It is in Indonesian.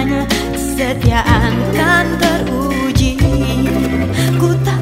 hanya kesetiaan kan teruji. Ku tak